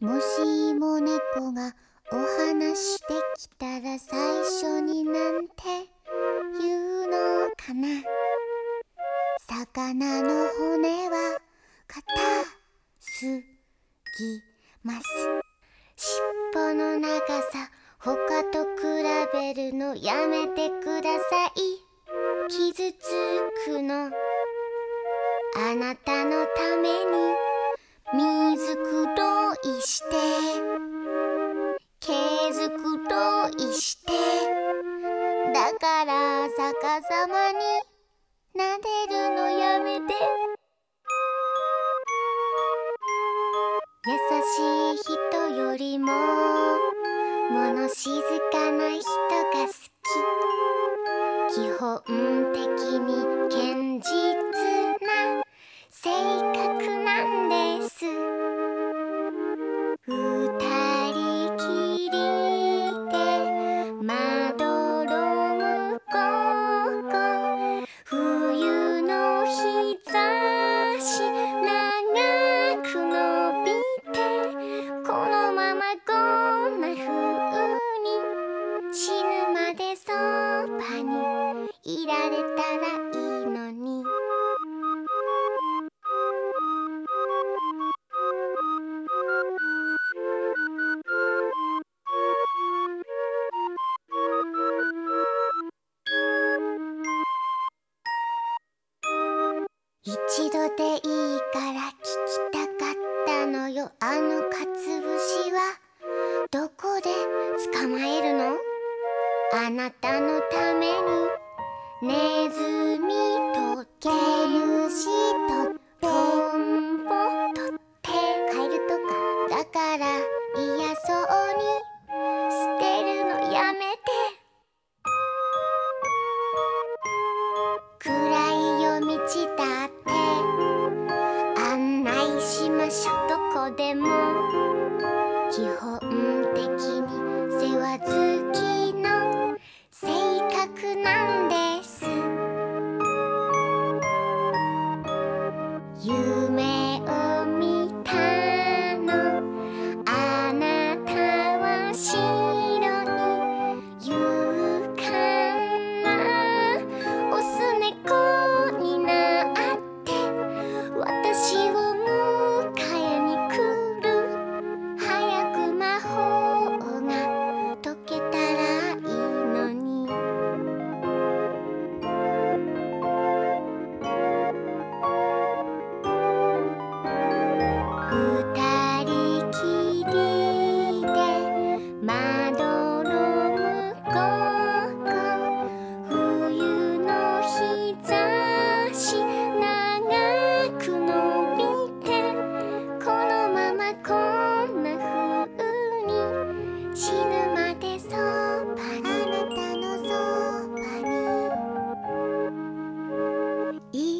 もしも猫がお話してきたら最初になんて言うのかな？魚の骨は硬すぎます。尻尾の長さ他と比べるのやめてください。傷つくの。あなたのためにだから逆さまに撫でるのやめて。優しい人よりも物静かな人が好き。基本的に堅ばにいられたらいいのに一度でいいから聞きたかったのよあのかつぶしはどこで捕まえるのあなたのためにネズミとけるしとトンボとってカエルとかだから嫌そうに捨てるのやめて。暗い夜道だって。案内しましょどこでも。soul. いい